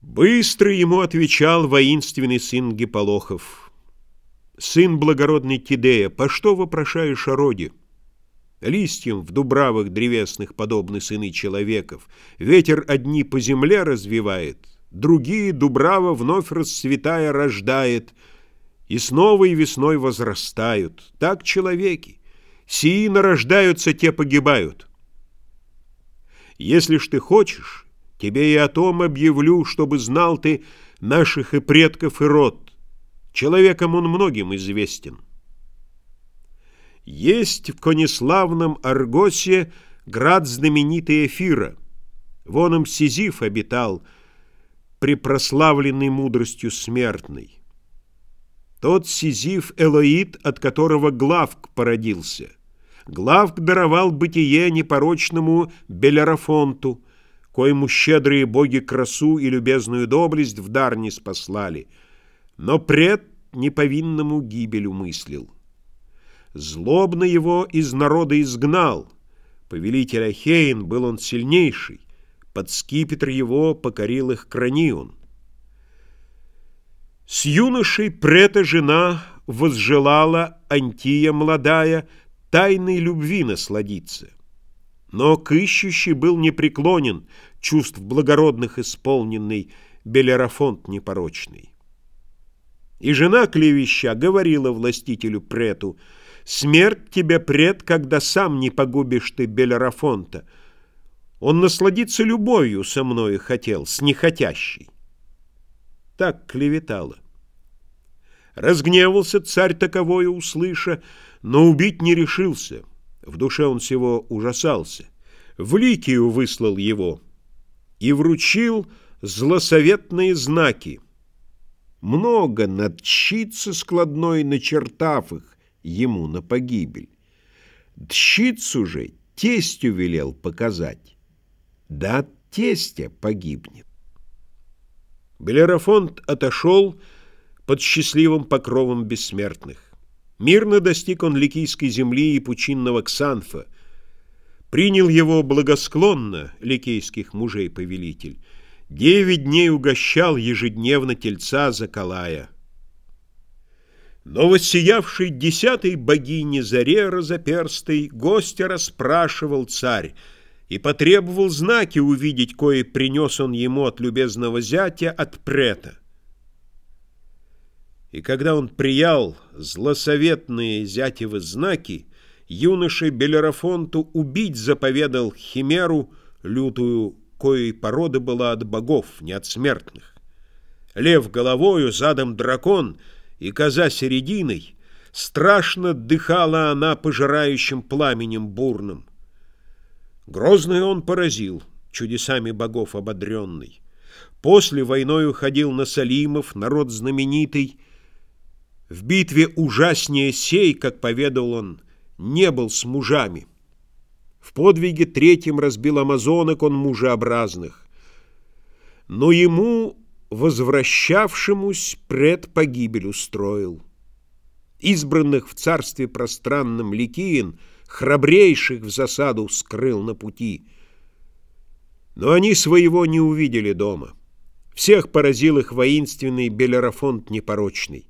Быстро ему отвечал воинственный сын Гиполохов. Сын благородный Тидея, по что вопрошаешь о роде? Листьям в дубравах древесных подобны сыны человеков. Ветер одни по земле развивает, другие дубрава вновь расцветая рождает, и с новой весной возрастают. Так человеки. Сии нарождаются, те погибают. Если ж ты хочешь, Тебе и о том объявлю, чтобы знал ты наших и предков, и род. Человеком он многим известен. Есть в конеславном Аргосе град знаменитый Эфира. Вон им Сизиф обитал, препрославленный мудростью смертной. Тот Сизиф Элоид, от которого Главк породился. Главк даровал бытие непорочному Белерафонту, коему щедрые боги красу и любезную доблесть в дар не спаслали, но пред неповинному гибелю мыслил. Злобно его из народа изгнал, повелитель Ахеин был он сильнейший, под скипетр его покорил их кранион. С юношей прета жена возжелала Антия молодая тайной любви насладиться. Но к был непреклонен, чувств благородных исполненный, Белерафонт непорочный. И жена клевеща говорила властителю Прету, «Смерть тебе, Прет, когда сам не погубишь ты Белерафонта. Он насладиться любовью со мною хотел, с нехотящей». Так клеветала. Разгневался царь таковое, услыша, но убить не решился. В душе он всего ужасался. В Ликию выслал его и вручил злосоветные знаки. Много над щицы складной начертав их ему на погибель. Дщицу же тестю велел показать. Да от тестя погибнет. Белерафонт отошел под счастливым покровом бессмертных. Мирно достиг он Ликийской земли и пучинного Ксанфа. Принял его благосклонно ликейских мужей повелитель. Девять дней угощал ежедневно тельца заколая. Но воссиявший десятой богине заре разоперстой гостя расспрашивал царь и потребовал знаки увидеть, кое принес он ему от любезного зятя от прета. И когда он приял злосоветные зятевы знаки, юноше Белерафонту убить заповедал химеру, лютую, коей порода была от богов, не от смертных. Лев головою, задом дракон и коза серединой, страшно дыхала она пожирающим пламенем бурным. Грозный он поразил, чудесами богов ободренный. После войною ходил на Салимов, народ знаменитый, в битве ужаснее сей, как поведал он, не был с мужами. В подвиге третьим разбил амазонок он мужеобразных. Но ему, возвращавшемусь, пред погибель устроил. Избранных в царстве пространном Ликиин, храбрейших в засаду скрыл на пути. Но они своего не увидели дома. Всех поразил их воинственный Белерафонт непорочный.